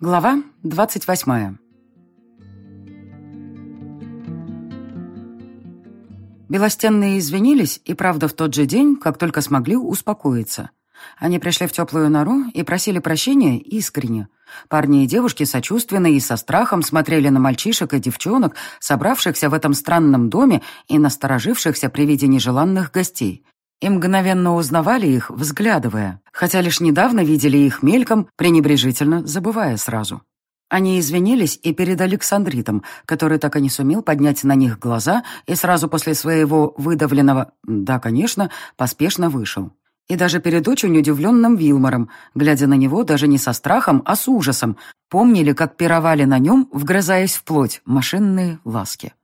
Глава двадцать восьмая. Белостенные извинились, и, правда, в тот же день, как только смогли успокоиться. Они пришли в теплую нору и просили прощения искренне. Парни и девушки сочувственно и со страхом смотрели на мальчишек и девчонок, собравшихся в этом странном доме и насторожившихся при виде нежеланных гостей. И мгновенно узнавали их, взглядывая, хотя лишь недавно видели их мельком, пренебрежительно забывая сразу. Они извинились и перед Александритом, который так и не сумел поднять на них глаза и сразу после своего выдавленного «да, конечно», поспешно вышел. И даже перед очень удивленным Вилмором, глядя на него даже не со страхом, а с ужасом, помнили, как пировали на нем, вгрызаясь в плоть, машинные ласки.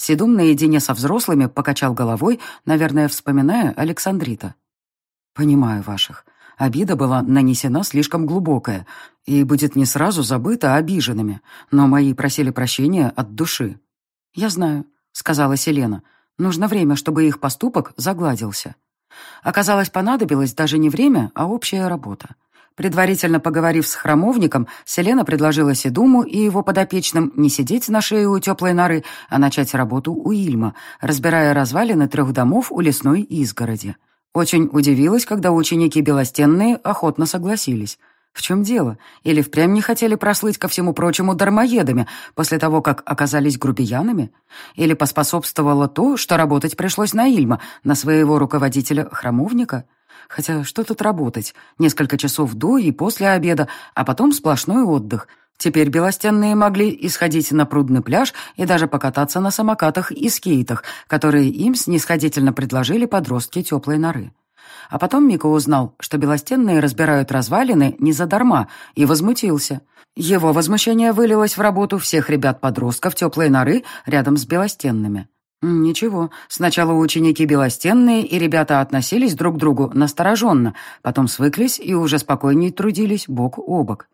Седум наедине со взрослыми покачал головой, наверное, вспоминая Александрита. «Понимаю ваших. Обида была нанесена слишком глубокая и будет не сразу забыта обиженными, но мои просили прощения от души». «Я знаю», — сказала Селена. «Нужно время, чтобы их поступок загладился». Оказалось, понадобилось даже не время, а общая работа. Предварительно поговорив с храмовником, Селена предложила Седуму и его подопечным не сидеть на шее у теплой норы, а начать работу у Ильма, разбирая развалины трех домов у лесной изгороди. Очень удивилась, когда ученики Белостенные охотно согласились. В чем дело? Или впрямь не хотели прослыть ко всему прочему дармоедами после того, как оказались грубиянами? Или поспособствовало то, что работать пришлось на Ильма, на своего руководителя-храмовника? Хотя что тут работать? Несколько часов до и после обеда, а потом сплошной отдых. Теперь белостенные могли исходить на прудный пляж и даже покататься на самокатах и скейтах, которые им снисходительно предложили подростки теплой норы. А потом Мика узнал, что белостенные разбирают развалины не задарма, и возмутился. Его возмущение вылилось в работу всех ребят-подростков теплой норы рядом с белостенными. Ничего, сначала ученики белостенные и ребята относились друг к другу настороженно, потом свыклись и уже спокойнее трудились бок о бок.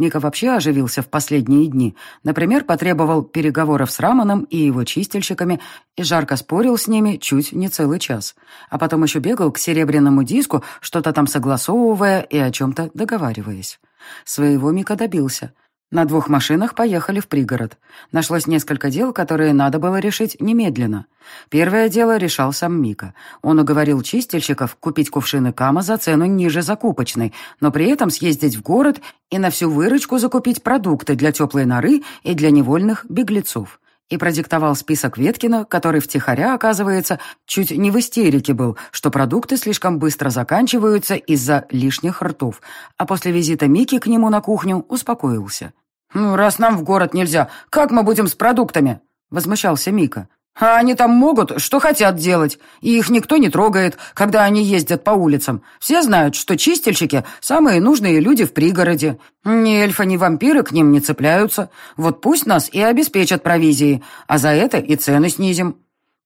Мика вообще оживился в последние дни. Например, потребовал переговоров с Раманом и его чистильщиками и жарко спорил с ними чуть не целый час. А потом еще бегал к серебряному диску, что-то там согласовывая и о чем-то договариваясь. Своего Мика добился. На двух машинах поехали в пригород. Нашлось несколько дел, которые надо было решить немедленно. Первое дело решал сам Мика. Он уговорил чистильщиков купить кувшины Кама за цену ниже закупочной, но при этом съездить в город и на всю выручку закупить продукты для теплой норы и для невольных беглецов. И продиктовал список Веткина, который втихаря, оказывается, чуть не в истерике был, что продукты слишком быстро заканчиваются из-за лишних ртов, а после визита Мики к нему на кухню успокоился. «Ну, раз нам в город нельзя, как мы будем с продуктами?» — возмущался Мика. «А они там могут, что хотят делать, и их никто не трогает, когда они ездят по улицам. Все знают, что чистильщики — самые нужные люди в пригороде. Ни эльфы, ни вампиры к ним не цепляются. Вот пусть нас и обеспечат провизией, а за это и цены снизим».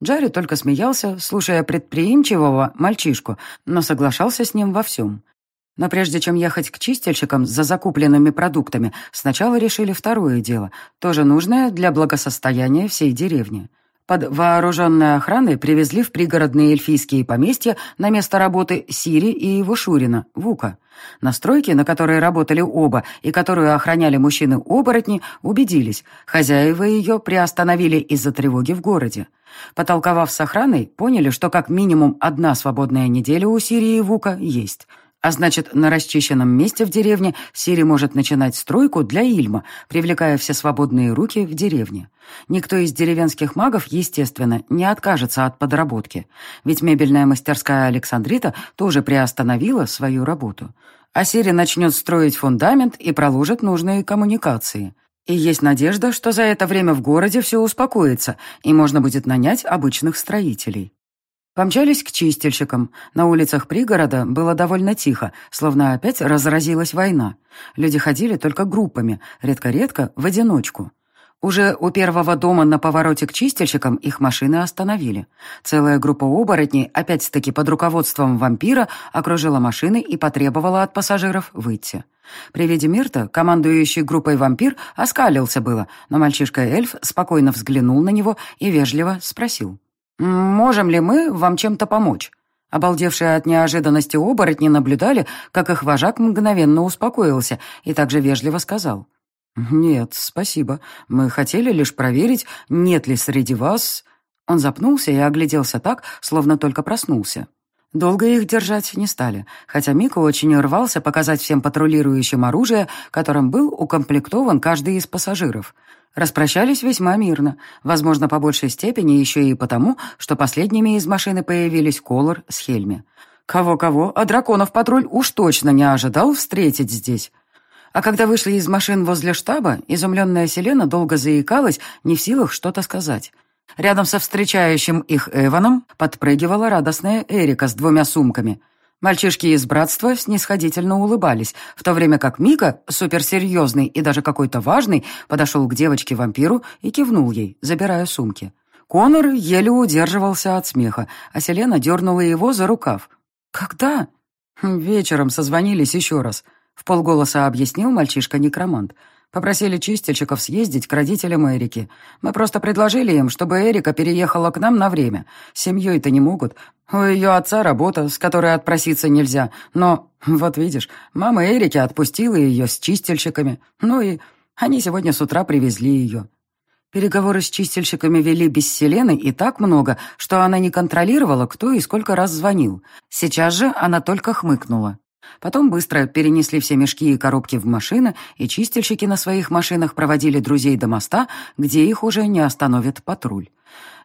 Джарри только смеялся, слушая предприимчивого мальчишку, но соглашался с ним во всем. Но прежде чем ехать к чистильщикам за закупленными продуктами, сначала решили второе дело, тоже нужное для благосостояния всей деревни. Под вооруженной охраной привезли в пригородные эльфийские поместья на место работы Сири и его Шурина, Вука. На стройке, на которой работали оба и которую охраняли мужчины-оборотни, убедились, хозяева ее приостановили из-за тревоги в городе. Потолковав с охраной, поняли, что как минимум одна свободная неделя у Сирии и Вука есть – а значит, на расчищенном месте в деревне Сири может начинать стройку для Ильма, привлекая все свободные руки в деревне. Никто из деревенских магов, естественно, не откажется от подработки, ведь мебельная мастерская Александрита тоже приостановила свою работу. А Сири начнет строить фундамент и проложит нужные коммуникации. И есть надежда, что за это время в городе все успокоится, и можно будет нанять обычных строителей. Помчались к чистильщикам. На улицах пригорода было довольно тихо, словно опять разразилась война. Люди ходили только группами, редко-редко в одиночку. Уже у первого дома на повороте к чистильщикам их машины остановили. Целая группа оборотней, опять-таки под руководством вампира, окружила машины и потребовала от пассажиров выйти. При виде Мирта, командующий группой вампир, оскалился было, но мальчишка-эльф спокойно взглянул на него и вежливо спросил. «Можем ли мы вам чем-то помочь?» Обалдевшие от неожиданности оборотни наблюдали, как их вожак мгновенно успокоился и также вежливо сказал. «Нет, спасибо. Мы хотели лишь проверить, нет ли среди вас...» Он запнулся и огляделся так, словно только проснулся. Долго их держать не стали, хотя Мика очень рвался показать всем патрулирующим оружие, которым был укомплектован каждый из пассажиров. Распрощались весьма мирно, возможно, по большей степени еще и потому, что последними из машины появились Колор с Хельми. Кого-кого, а драконов патруль уж точно не ожидал встретить здесь. А когда вышли из машин возле штаба, изумленная Селена долго заикалась, не в силах что-то сказать. Рядом со встречающим их Эваном подпрыгивала радостная Эрика с двумя сумками. Мальчишки из братства снисходительно улыбались, в то время как Мика, суперсерьезный и даже какой-то важный, подошел к девочке-вампиру и кивнул ей, забирая сумки. Конор еле удерживался от смеха, а Селена дернула его за рукав. «Когда?» «Вечером созвонились еще раз», — в полголоса объяснил мальчишка-некромант. Попросили чистильщиков съездить к родителям Эрики. Мы просто предложили им, чтобы Эрика переехала к нам на время. Семьей-то не могут. У ее отца работа, с которой отпроситься нельзя. Но, вот видишь, мама Эрики отпустила ее с чистильщиками. Ну и они сегодня с утра привезли ее. Переговоры с чистильщиками вели без Селены и так много, что она не контролировала, кто и сколько раз звонил. Сейчас же она только хмыкнула. Потом быстро перенесли все мешки и коробки в машины, и чистильщики на своих машинах проводили друзей до моста, где их уже не остановит патруль.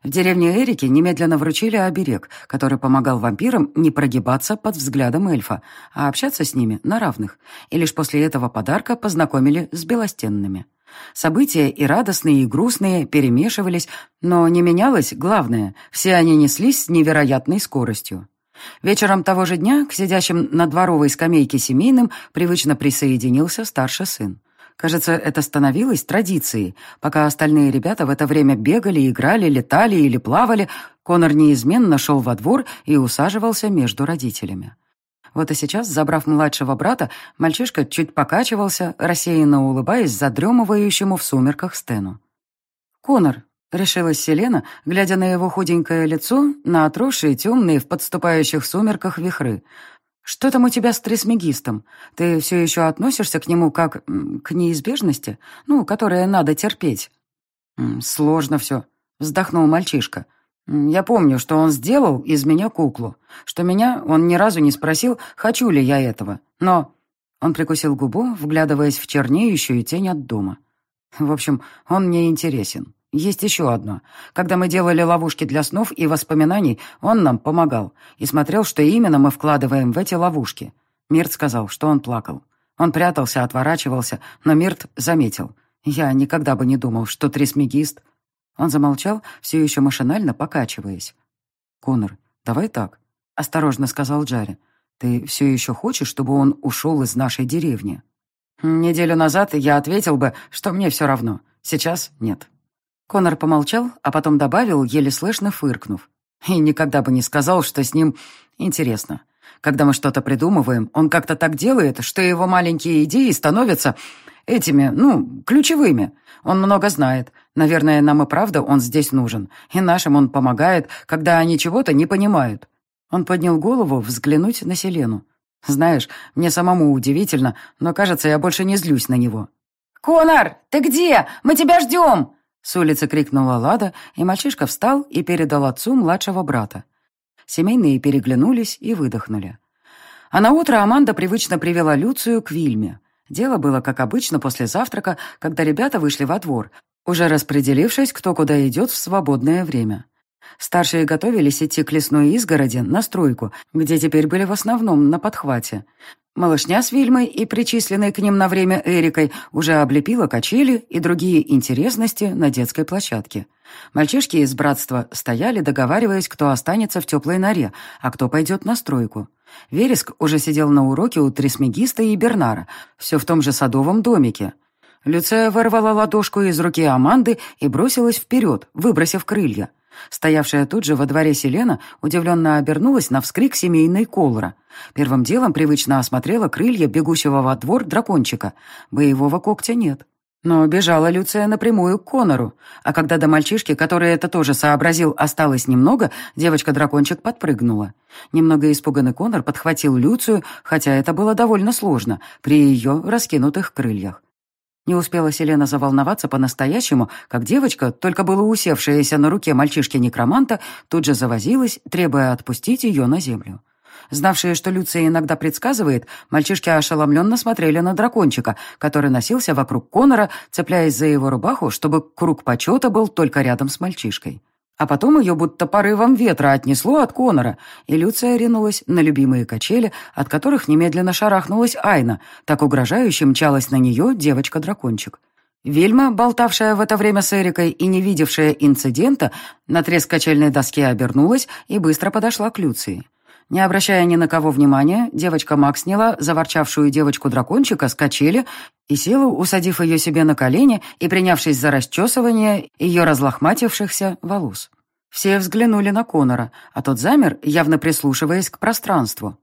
В деревне Эрики немедленно вручили оберег, который помогал вампирам не прогибаться под взглядом эльфа, а общаться с ними на равных, и лишь после этого подарка познакомили с белостенными. События и радостные, и грустные перемешивались, но не менялось главное — все они неслись с невероятной скоростью. Вечером того же дня к сидящим на дворовой скамейке семейным привычно присоединился старший сын. Кажется, это становилось традицией. Пока остальные ребята в это время бегали, играли, летали или плавали, Конор неизменно шел во двор и усаживался между родителями. Вот и сейчас, забрав младшего брата, мальчишка чуть покачивался, рассеянно улыбаясь задремывающему в сумерках Стэну. «Конор, — решилась Селена, глядя на его худенькое лицо, на отросшие темные в подступающих сумерках вихры. «Что там у тебя с трисмегистом? Ты все еще относишься к нему как к неизбежности, ну, которое надо терпеть?» «Сложно все», — вздохнул мальчишка. «Я помню, что он сделал из меня куклу, что меня он ни разу не спросил, хочу ли я этого, но...» Он прикусил губу, вглядываясь в чернеющую тень от дома. «В общем, он мне интересен». Есть еще одно. Когда мы делали ловушки для снов и воспоминаний, он нам помогал и смотрел, что именно мы вкладываем в эти ловушки. Мирт сказал, что он плакал. Он прятался, отворачивался, но Мирт заметил. Я никогда бы не думал, что трисмегист... Он замолчал, все еще машинально покачиваясь. «Конор, давай так», — осторожно сказал Джарри. «Ты все еще хочешь, чтобы он ушел из нашей деревни?» «Неделю назад я ответил бы, что мне все равно. Сейчас нет». Конор помолчал, а потом добавил, еле слышно фыркнув. И никогда бы не сказал, что с ним интересно. Когда мы что-то придумываем, он как-то так делает, что его маленькие идеи становятся этими, ну, ключевыми. Он много знает. Наверное, нам и правда он здесь нужен. И нашим он помогает, когда они чего-то не понимают. Он поднял голову взглянуть на Селену. Знаешь, мне самому удивительно, но, кажется, я больше не злюсь на него. «Конор, ты где? Мы тебя ждем!» С улицы крикнула Лада, и мальчишка встал и передал отцу младшего брата. Семейные переглянулись и выдохнули. А на утро Аманда привычно привела Люцию к Вильме. Дело было, как обычно, после завтрака, когда ребята вышли во двор, уже распределившись, кто куда идет в свободное время. Старшие готовились идти к лесной изгороди на стройку, где теперь были в основном на подхвате. Малышня с Вильмой и причисленной к ним на время Эрикой уже облепила качели и другие интересности на детской площадке. Мальчишки из братства стояли, договариваясь, кто останется в теплой норе, а кто пойдет на стройку. Вереск уже сидел на уроке у Трисмегиста и Бернара, все в том же садовом домике. Люция вырвала ладошку из руки Аманды и бросилась вперед, выбросив крылья. Стоявшая тут же во дворе Селена удивленно обернулась на вскрик семейной колора. Первым делом привычно осмотрела крылья бегущего во двор дракончика. Боевого когтя нет. Но бежала Люция напрямую к Конору, а когда до мальчишки, который это тоже сообразил, осталось немного, девочка-дракончик подпрыгнула. Немного испуганный Конор подхватил Люцию, хотя это было довольно сложно, при ее раскинутых крыльях. Не успела Селена заволноваться по-настоящему, как девочка, только было усевшаяся на руке мальчишки-некроманта, тут же завозилась, требуя отпустить ее на землю. Знавшие, что Люция иногда предсказывает, мальчишки ошеломленно смотрели на дракончика, который носился вокруг Конора, цепляясь за его рубаху, чтобы круг почета был только рядом с мальчишкой. А потом ее будто порывом ветра отнесло от Конора, и Люция ринулась на любимые качели, от которых немедленно шарахнулась Айна, так угрожающе мчалась на нее девочка-дракончик. Вильма, болтавшая в это время с Эрикой и не видевшая инцидента, на треск качельной доски обернулась и быстро подошла к Люции. Не обращая ни на кого внимания, девочка Мак сняла заворчавшую девочку-дракончика с качели и села, усадив ее себе на колени и принявшись за расчесывание ее разлохматившихся волос. Все взглянули на Конора, а тот замер, явно прислушиваясь к пространству.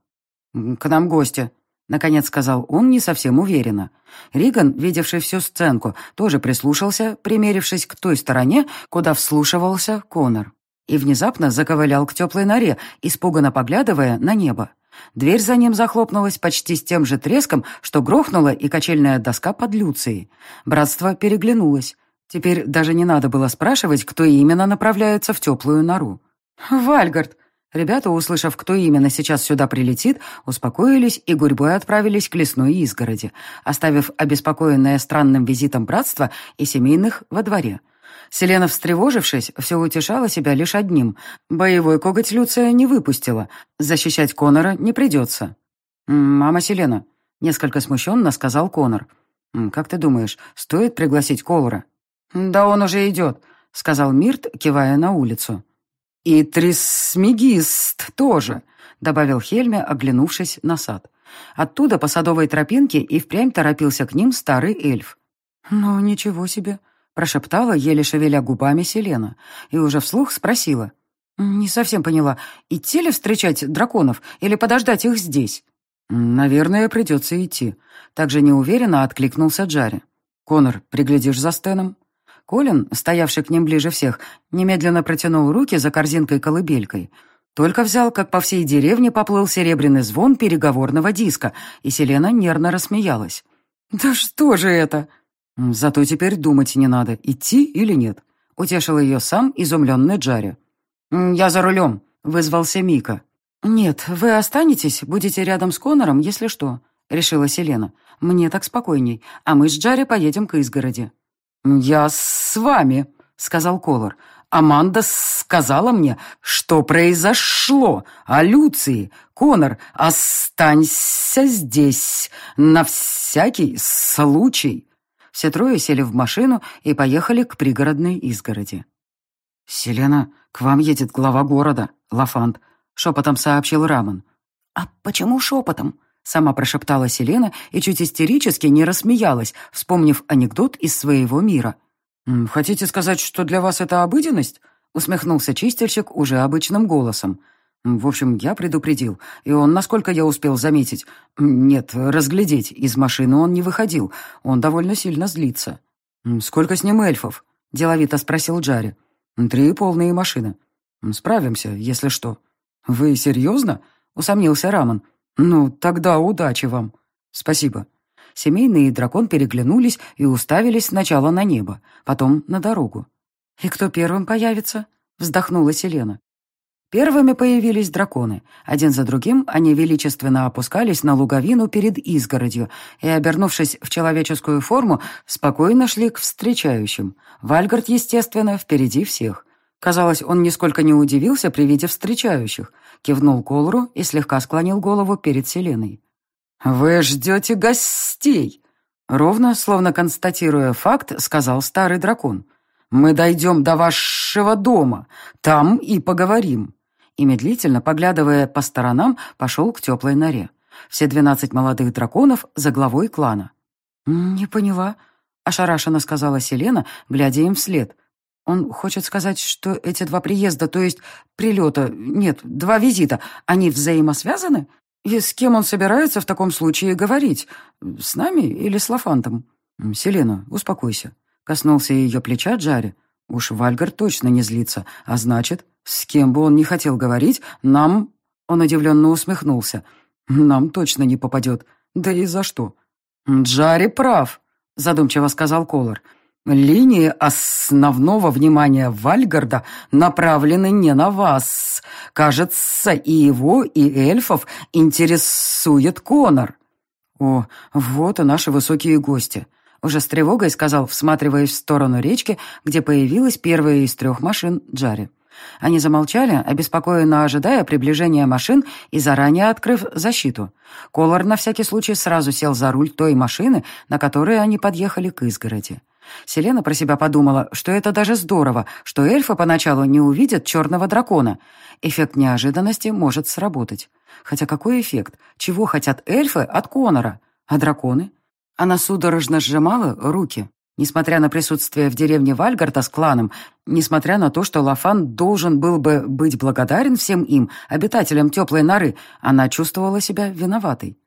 «К нам гости», — наконец сказал он не совсем уверенно. Риган, видевший всю сценку, тоже прислушался, примерившись к той стороне, куда вслушивался Конор и внезапно заковылял к теплой норе, испуганно поглядывая на небо. Дверь за ним захлопнулась почти с тем же треском, что грохнула и качельная доска под Люцией. Братство переглянулось. Теперь даже не надо было спрашивать, кто именно направляется в теплую нору. «Вальгард!» Ребята, услышав, кто именно сейчас сюда прилетит, успокоились и гурьбой отправились к лесной изгороди, оставив обеспокоенное странным визитом братства и семейных во дворе. Селена, встревожившись, все утешала себя лишь одним. Боевой коготь Люция не выпустила. Защищать Конора не придется. «Мама Селена», — несколько смущенно сказал Конор. «Как ты думаешь, стоит пригласить Колора?» «Да он уже идет», — сказал Мирт, кивая на улицу. «И трисмегист тоже», — добавил Хельме, оглянувшись на сад. Оттуда по садовой тропинке и впрямь торопился к ним старый эльф. «Ну, ничего себе», прошептала, еле шевеля губами Селена, и уже вслух спросила. «Не совсем поняла, идти ли встречать драконов или подождать их здесь?» «Наверное, придется идти», — также неуверенно откликнулся Джарри. «Конор, приглядишь за Стеном?» Колин, стоявший к ним ближе всех, немедленно протянул руки за корзинкой-колыбелькой. Только взял, как по всей деревне поплыл серебряный звон переговорного диска, и Селена нервно рассмеялась. «Да что же это?» «Зато теперь думать не надо, идти или нет», — утешил ее сам изумленный Джарри. «Я за рулем», — вызвался Мика. «Нет, вы останетесь, будете рядом с Конором, если что», — решила Селена. «Мне так спокойней, а мы с Джарри поедем к изгороди». «Я с вами», — сказал Колор. «Аманда сказала мне, что произошло. А Люции, Конор, останься здесь на всякий случай». Все трое сели в машину и поехали к пригородной изгороди. «Селена, к вам едет глава города, Лафант», — шепотом сообщил Рамон. «А почему шепотом?» — сама прошептала Селена и чуть истерически не рассмеялась, вспомнив анекдот из своего мира. «Хотите сказать, что для вас это обыденность?» — усмехнулся чистильщик уже обычным голосом. В общем, я предупредил, и он, насколько я успел заметить, нет, разглядеть, из машины он не выходил, он довольно сильно злится. «Сколько с ним эльфов?» — деловито спросил Джарри. «Три полные машины. Справимся, если что». «Вы серьезно?» — усомнился Рамон. «Ну, тогда удачи вам». «Спасибо». Семейный дракон переглянулись и уставились сначала на небо, потом на дорогу. «И кто первым появится?» — вздохнула Селена. Первыми появились драконы. Один за другим они величественно опускались на луговину перед изгородью и, обернувшись в человеческую форму, спокойно шли к встречающим. Вальгард, естественно, впереди всех. Казалось, он нисколько не удивился при виде встречающих. Кивнул Колру и слегка склонил голову перед Селеной. «Вы ждете гостей!» Ровно, словно констатируя факт, сказал старый дракон. «Мы дойдем до вашего дома, там и поговорим» и, медлительно поглядывая по сторонам, пошел к теплой норе. Все двенадцать молодых драконов за главой клана. «Не поняла», — ошарашенно сказала Селена, глядя им вслед. «Он хочет сказать, что эти два приезда, то есть прилета, нет, два визита, они взаимосвязаны? И с кем он собирается в таком случае говорить? С нами или с Лафантом?» «Селена, успокойся», — коснулся ее плеча Джари. «Уж Вальгар точно не злится, а значит, с кем бы он ни хотел говорить, нам...» Он удивленно усмехнулся. «Нам точно не попадет. Да и за что?» «Джари прав», задумчиво сказал Колор. «Линии основного внимания Вальгарда направлены не на вас. Кажется, и его, и эльфов интересует Конор». «О, вот и наши высокие гости», — уже с тревогой сказал, всматриваясь в сторону речки, где появилась первая из трех машин Джари. Они замолчали, обеспокоенно ожидая приближения машин и заранее открыв защиту. Колор на всякий случай сразу сел за руль той машины, на которой они подъехали к изгороди. Селена про себя подумала, что это даже здорово, что эльфы поначалу не увидят черного дракона. Эффект неожиданности может сработать. Хотя какой эффект? Чего хотят эльфы от Конора? А драконы? Она судорожно сжимала руки. Несмотря на присутствие в деревне Вальгарта с кланом, несмотря на то, что Лафан должен был бы быть благодарен всем им, обитателям теплой норы, она чувствовала себя виноватой.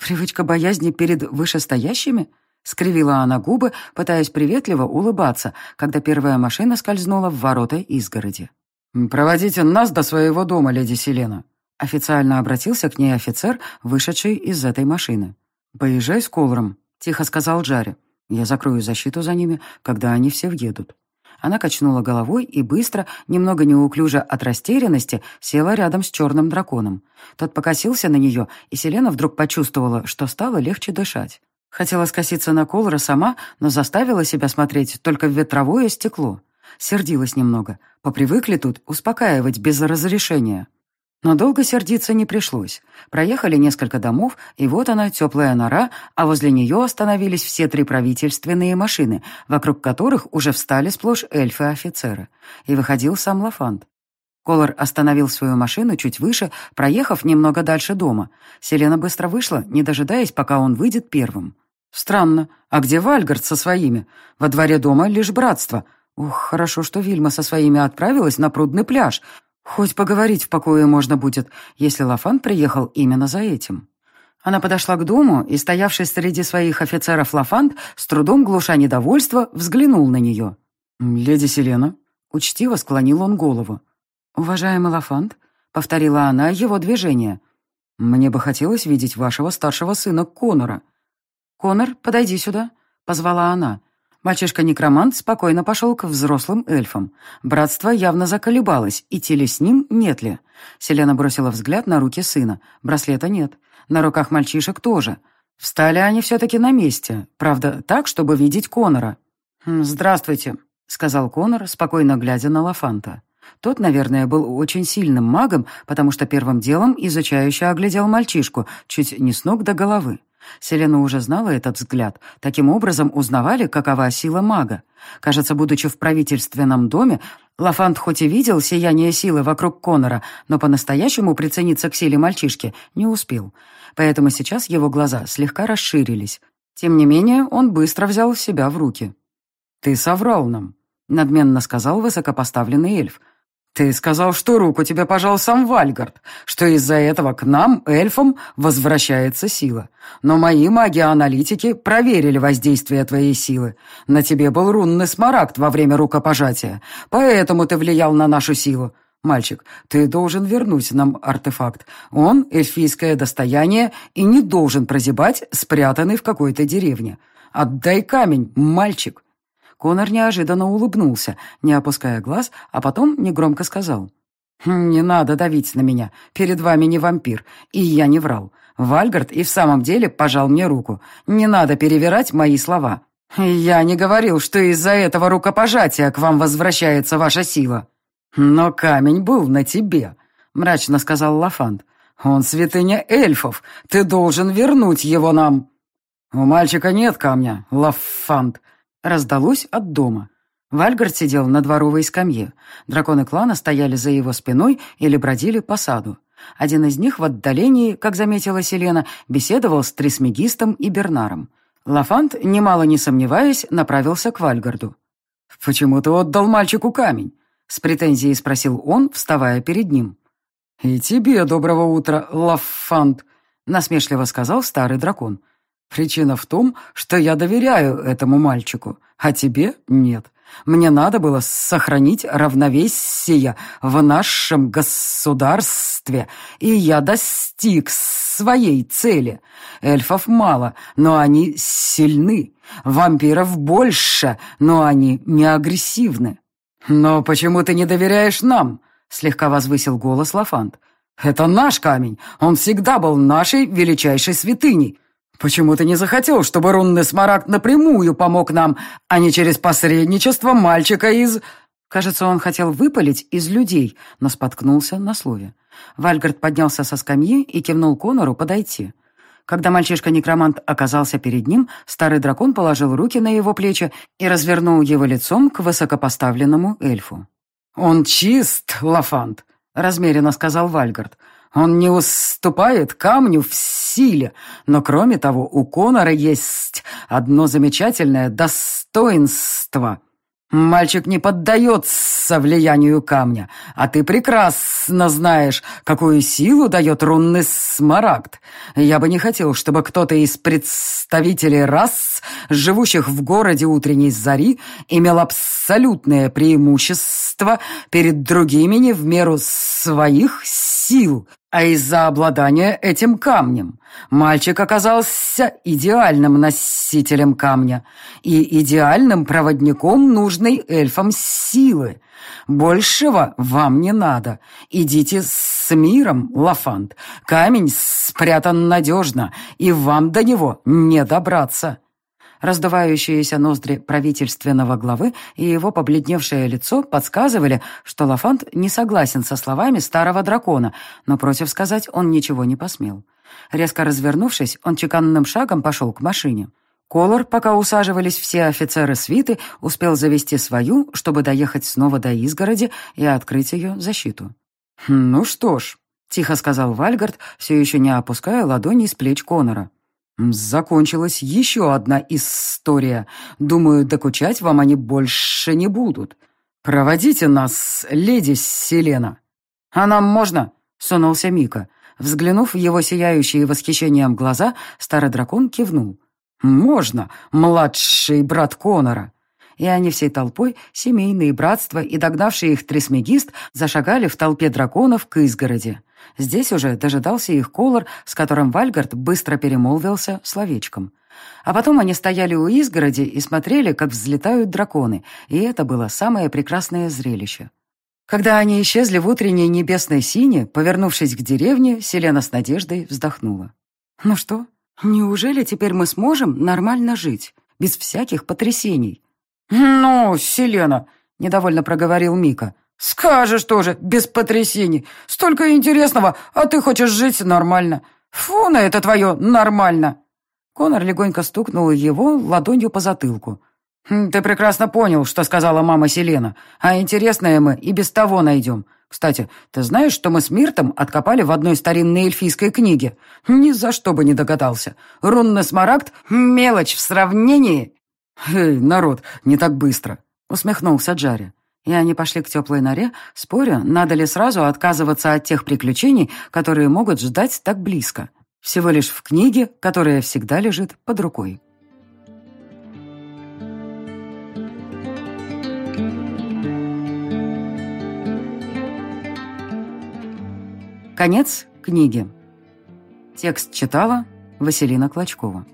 Привычка боязни перед вышестоящими? Скривила она губы, пытаясь приветливо улыбаться, когда первая машина скользнула в ворота изгороди. «Проводите нас до своего дома, леди Селена», — официально обратился к ней офицер, вышедший из этой машины. «Поезжай с Колором», — тихо сказал Джарри. Я закрою защиту за ними, когда они все въедут». Она качнула головой и быстро, немного неуклюже от растерянности, села рядом с черным драконом. Тот покосился на нее, и Селена вдруг почувствовала, что стало легче дышать. Хотела скоситься на Колора сама, но заставила себя смотреть только в ветровое стекло. Сердилась немного. Попривыкли тут успокаивать без разрешения. Но долго сердиться не пришлось. Проехали несколько домов, и вот она, теплая нора, а возле нее остановились все три правительственные машины, вокруг которых уже встали сплошь эльфы-офицеры. И выходил сам Лафант. Колор остановил свою машину чуть выше, проехав немного дальше дома. Селена быстро вышла, не дожидаясь, пока он выйдет первым. «Странно. А где Вальгард со своими? Во дворе дома лишь братство. Ух, хорошо, что Вильма со своими отправилась на прудный пляж. Хоть поговорить в покое можно будет, если Лафан приехал именно за этим. Она подошла к дому, и, стоявший среди своих офицеров Лафант, с трудом глуша недовольство, взглянул на нее. «Леди Селена», — учтиво склонил он голову. «Уважаемый Лафант», — повторила она его движение, — «мне бы хотелось видеть вашего старшего сына Конора». «Конор, подойди сюда», — позвала она. Мальчишка-некромант спокойно пошел к взрослым эльфам. Братство явно заколебалось, идти ли с ним, нет ли. Селена бросила взгляд на руки сына. Браслета нет. На руках мальчишек тоже. Встали они все-таки на месте. Правда, так, чтобы видеть Конора. «Хм, «Здравствуйте», — сказал Конор, спокойно глядя на Лафанта. Тот, наверное, был очень сильным магом, потому что первым делом изучающе оглядел мальчишку, чуть не с ног до головы. Селена уже знала этот взгляд. Таким образом узнавали, какова сила мага. Кажется, будучи в правительственном доме, Лафант хоть и видел сияние силы вокруг Конора, но по-настоящему прицениться к силе мальчишки не успел. Поэтому сейчас его глаза слегка расширились. Тем не менее, он быстро взял себя в руки. «Ты соврал нам», — надменно сказал высокопоставленный эльф. «Ты сказал, что руку тебе пожал сам Вальгард, что из-за этого к нам, эльфам, возвращается сила. Но мои маги-аналитики проверили воздействие твоей силы. На тебе был рунный смарагд во время рукопожатия, поэтому ты влиял на нашу силу. Мальчик, ты должен вернуть нам артефакт. Он — эльфийское достояние и не должен прозябать, спрятанный в какой-то деревне. Отдай камень, мальчик!» Конор неожиданно улыбнулся, не опуская глаз, а потом негромко сказал. «Хм, «Не надо давить на меня. Перед вами не вампир, и я не врал. Вальгард и в самом деле пожал мне руку. Не надо перевирать мои слова. Я не говорил, что из-за этого рукопожатия к вам возвращается ваша сила». «Но камень был на тебе», — мрачно сказал Лафант. «Он святыня эльфов. Ты должен вернуть его нам». «У мальчика нет камня, Лафант», раздалось от дома. Вальгард сидел на дворовой скамье. Драконы клана стояли за его спиной или бродили по саду. Один из них в отдалении, как заметила Селена, беседовал с Трисмегистом и Бернаром. Лафант, немало не сомневаясь, направился к Вальгарду. «Почему ты отдал мальчику камень?» — с претензией спросил он, вставая перед ним. «И тебе доброго утра, Лафант», — насмешливо сказал старый дракон. Причина в том, что я доверяю этому мальчику, а тебе нет. Мне надо было сохранить равновесие в нашем государстве, и я достиг своей цели. Эльфов мало, но они сильны. Вампиров больше, но они не агрессивны. «Но почему ты не доверяешь нам?» — слегка возвысил голос Лафант. «Это наш камень. Он всегда был нашей величайшей святыней. Почему ты не захотел, чтобы рунный смарагд напрямую помог нам, а не через посредничество мальчика из...» Кажется, он хотел выпалить из людей, но споткнулся на слове. Вальгард поднялся со скамьи и кивнул Конору подойти. Когда мальчишка-некромант оказался перед ним, старый дракон положил руки на его плечи и развернул его лицом к высокопоставленному эльфу. «Он чист, Лафант», — размеренно сказал Вальгард. «Он не уступает камню в силе, но кроме того у Конора есть одно замечательное достоинство». Мальчик не поддается влиянию камня, а ты прекрасно знаешь, какую силу дает рунный смарагд. Я бы не хотел, чтобы кто-то из представителей рас, живущих в городе утренней зари, имел абсолютное преимущество перед другими не в меру своих сил а из-за обладания этим камнем. Мальчик оказался идеальным носителем камня и идеальным проводником нужной эльфам силы. Большего вам не надо. Идите с миром, Лафант. Камень спрятан надежно, и вам до него не добраться. Раздувающиеся ноздри правительственного главы и его побледневшее лицо подсказывали, что Лафант не согласен со словами старого дракона, но против сказать он ничего не посмел. Резко развернувшись, он чеканным шагом пошел к машине. Колор, пока усаживались все офицеры свиты, успел завести свою, чтобы доехать снова до изгороди и открыть ее защиту. «Ну что ж», — тихо сказал Вальгард, все еще не опуская ладони с плеч Конора. «Закончилась еще одна история. Думаю, докучать вам они больше не будут. Проводите нас, леди Селена». «А нам можно?» — сунулся Мика. Взглянув в его сияющие восхищением глаза, старый дракон кивнул. «Можно, младший брат Конора». И они всей толпой, семейные братства и догнавший их трисмегист, зашагали в толпе драконов к изгороди. Здесь уже дожидался их Колор, с которым Вальгард быстро перемолвился словечком. А потом они стояли у изгороди и смотрели, как взлетают драконы, и это было самое прекрасное зрелище. Когда они исчезли в утренней небесной сине, повернувшись к деревне, Селена с надеждой вздохнула. «Ну что, неужели теперь мы сможем нормально жить, без всяких потрясений?» «Ну, Селена», — недовольно проговорил Мика, — «Скажешь тоже, без потрясений. Столько интересного, а ты хочешь жить нормально. Фу на это твое «нормально». Конор легонько стукнул его ладонью по затылку. «Хм, «Ты прекрасно понял, что сказала мама Селена, а интересное мы и без того найдем. Кстати, ты знаешь, что мы с Миртом откопали в одной старинной эльфийской книге? Ни за что бы не догадался. Рунный смарагд — мелочь в сравнении». «Эй, народ, не так быстро», — усмехнулся Джарри. И они пошли к теплой норе, споря, надо ли сразу отказываться от тех приключений, которые могут ждать так близко. Всего лишь в книге, которая всегда лежит под рукой. Конец книги. Текст читала Василина Клочкова.